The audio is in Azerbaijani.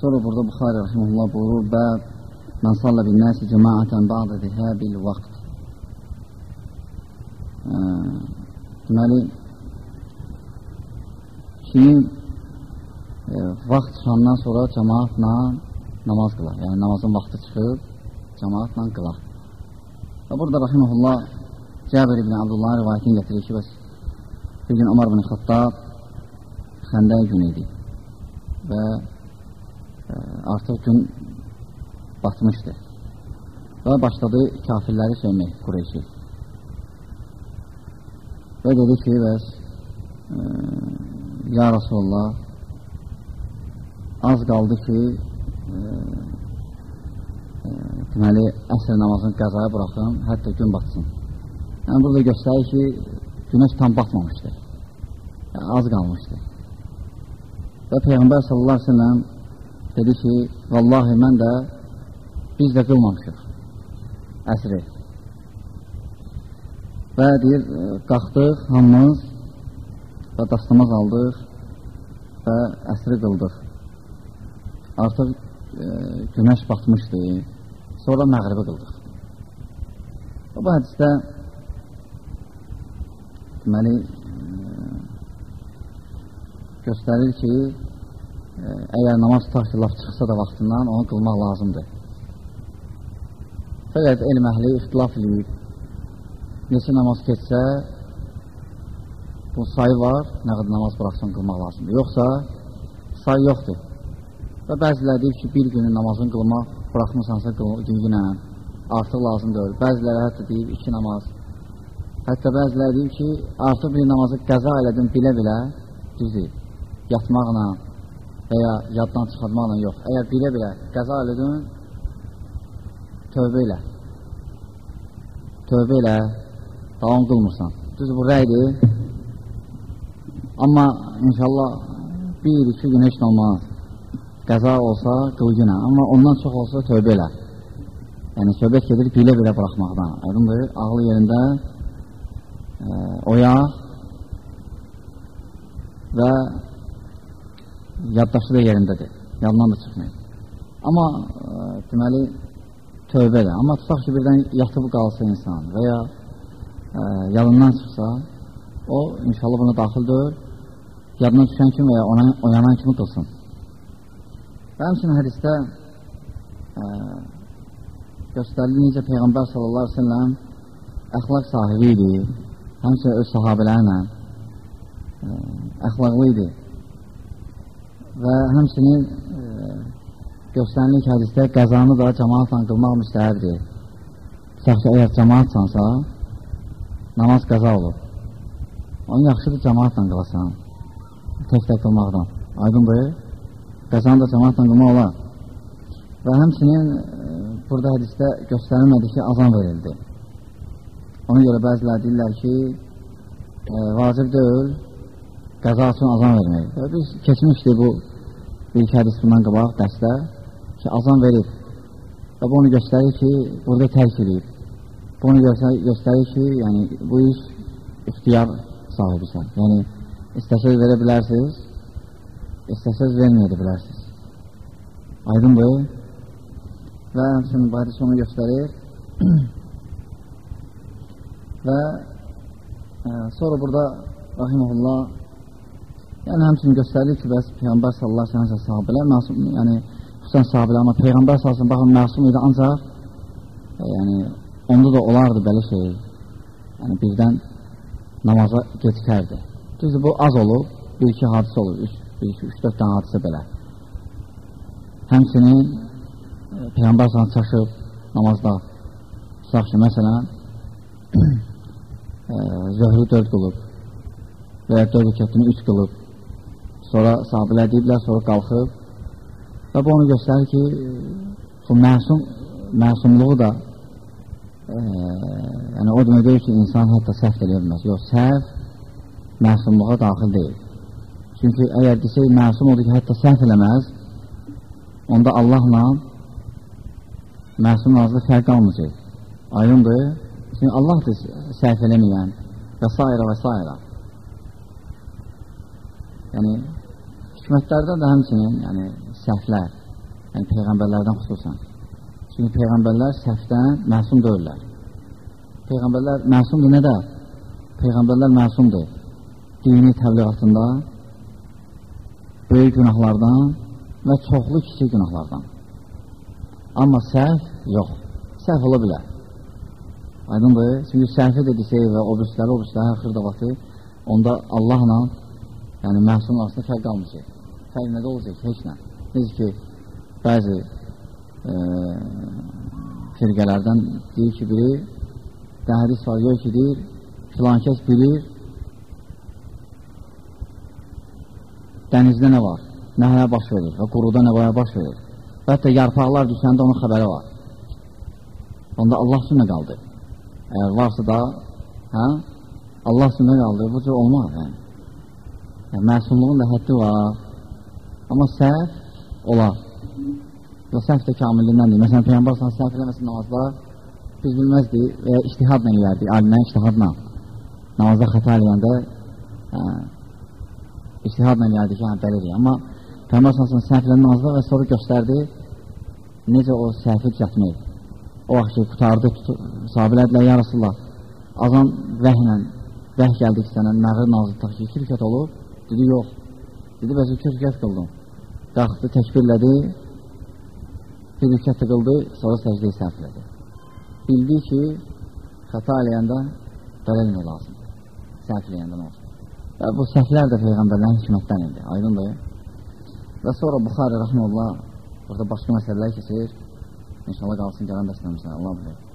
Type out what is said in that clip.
Sonra burada Buxari rəhməhullah buyurur, bəb mən salla bin nəsi cəmaətən ba'də zihəbil vaxt. Deməli, kim e, vaxt çıxandan sonra cəmaatla namaz qılar. Yəni, namazın vaxtı çıxıb, cəmaatla qılar. Və burada rəhməhullah Cəbir ibn Abdullah rivayətini gətirir ki, bəs bir gün Ömər ibn Xattab xəndəy gün idi və e, artıq gün batmışdı və başladı kafirləri söymək Qureyşi və dedi ki, bəs e, Ya Rasulullah az qaldı ki e, e, deməli əsr namazını qəzaya buraxın, hətta gün batsın. Yəni burada göstərir ki, günəş tam batmamışdır. Yəni, az qalmışdı. Və Peyğəmbər sallallahu aleyhi ve sellem dedi ki, vallahi mən də biz də qılmamışıq əsri. Və deyir, qalxdıq hamımız və dastamaz aldıq və əsri qıldıq. Artıq e, günəş batmışdı, sonra məğribi qıldıq. Bu hədisdə deməli e, göstərir ki, əgər namaz tutaq ki, laf çıxsa da vaxtından onu qılmaq lazımdır. Fəqət elm əhli ixtilaf eləyib. Neçə namaz keçsə, bu sayı var, nə qədər namaz buraxsan qılmaq lazımdır. Yoxsa, sayı yoxdur. Və bəziləri deyib ki, bir günün namazını qılmaq buraxmırsansa günə artıq lazımdır. Bəziləri hətta deyib iki namaz. Hətta bəziləri deyib ki, artıq bir namazı qəza elədim bilə-bilə, düzdür, yatmaqla və ya yaddan çıxartmaqla yox. Əgər bilə-bilə qəza elədim, tövbə ilə. Tövbə ilə, davam qılmırsan. Düz bu rəydir. Amma inşallah bir, iki gün heç olmaz. Qəza olsa qıl günə. Amma ondan çox olsa tövbə elə. Yəni, söhbət gedir bilə-bilə buraxmaqdan. Aydındır, ağlı yerində e, oyaq və yaddaşı da yerindədir. Yaddan da çıxmayır. Amma e, deməli, tövbədir. Amma tutaq ki, birdən yatıb qalsa insan və ya e, yalından çıxsa, o inşallah buna daxildir. Yadına düşən kimi və ya ona, oyanan kimi qılsın. Və həmçinin hədistə e, göstərilir necə Peyğəmbər sallallahu aleyhi ve sellem əxlaq sahibi idi, həmçinin öz sahabələrlə ə, əxlaqlı idi və həmçinin ə, göstərilir ki, hədistə qəzanı da cəmaatla qılmaq müstəhərdir. Tutaq ki, əgər cəmaatsansa, namaz qəza olur. Onun yaxşıdır cəmaatla qılasan, tək-tək qılmaqdan. Aydındır, qəzanı da cəmaatla qılmaq olar. Və həmçinin burada hədisdə göstərilmədi ki, azan verildi. Ona görə bəzilər deyirlər ki, e, vacib deyil, qəza üçün azan vermək. Biz keçmişdik bu ilk hədis bundan qabaq dərsdə ki, azan verib. Və bu onu göstərir ki, burada tərk edib. Bu onu göstərir ki, yəni, bu iş ixtiyar sahibisən. Yəni, istəsəz verə bilərsiniz, istəsəz verməyə bilərsiniz. Aydındır və həmçinin bu hədis onu göstərir və ə, sonra burada rahiməhullah yəni həmçinin göstərir ki, bəs Peyğəmbər sallallahu aleyhi və sahabələr məsum, yəni xüsusən sahabələr, amma Peyğəmbər sallallahu aleyhi baxın məsum idi ancaq ə, yəni onda da olardı belə şey yəni birdən namaza gecikərdi düzdür bu az olur, bir-iki hadisə olur, bir-iki, üç-dörd dənə hadisə belə. Həmçinin Peyğəmbər sana çaşıb namazda tutaq ki, məsələn e, zöhrü dörd qılıb və ya dörd rükətini üç qılıb sonra sahabilər deyiblər, sonra qalxıb və bu onu göstərir ki məsum, məsumluğu da e, yəni o demək deyil ki, insan hətta səhv eləyə bilməz yox, səhv məsumluğa daxil deyil çünki əgər desək məsum odur ki, hətta səhv eləməz onda Allahla məsum nazlı fərq qalmayacaq. Aydındır. Çünki Allahdır səhv eləməyən və s. və s. Yəni, hikmətlərdə də həmçinin yəni, səhvlər. Yəni peyğəmbərlərdən xüsusən. Çünki peyğəmbərlər səhvdən məsum deyirlər. Peyğəmbərlər məsumdur nə də? Peyğəmbərlər məsumdur. Dini təbliğatında böyük günahlardan və çoxlu kiçik günahlardan. Amma səhv yox. Səhv ola bilər. Aydındır. Çünki səhvi də desək və o birisləri, o birisləri axırda vaxtı onda Allahla yəni məsum arasında fərq qalmayacaq. Fərq nədə olacaq? Heç nə. Necə ki, bəzi e, firqələrdən deyir ki, biri dəhədis var, yox ki, deyir, filan kəs bilir, dənizdə nə var, nəyə baş verir və quruda nə baş verir. Və hətta yarpaqlar düşəndə onun xəbəri var. Onda Allah sünə qaldı. Əgər varsa da, hə, Allah sünə qaldı, bu cür olmaz. Yəni. yəni, məsumluğun da həddi var. Amma səhv olar. Və səhv də kamillindəndir. Məsələn, Peyyambar sana səhv eləməsin namazda, biz bilməzdik və ya iştihadla eləyərdik, alimlərin iştihadla. Namazda xəta eləyəndə, hə, iştihadla eləyərdik ki, hə, bəlidir. Amma Peyyambar sana səhv eləyən namazda və sonra göstərdi, necə o səhvi düzətmək. O vaxt ki, qutardı, sahabələdilər, ya Rasulullah, azan vəhlə, vəh gəldi ki, sənə məğrib nazı tutaq ki, iki rükət olub, dedi, yox. Dedi, bəs iki rükət qıldım. Qalxdı, təkbirlədi, bir rükət qıldı, sonra səcdəyi səhv elədi. Bildi ki, xəta eləyəndə belə eləmək lazımdır. Səhv eləyəndə nə olsun. Və bu səhvlər də Peyğəmbərlərin hikmətdən idi, aydındır. Və sonra Buxarə rəhməllah burada başqa məsələlər keçir. İnşallah qalsın gələn dərslərimizə. Allah bilir.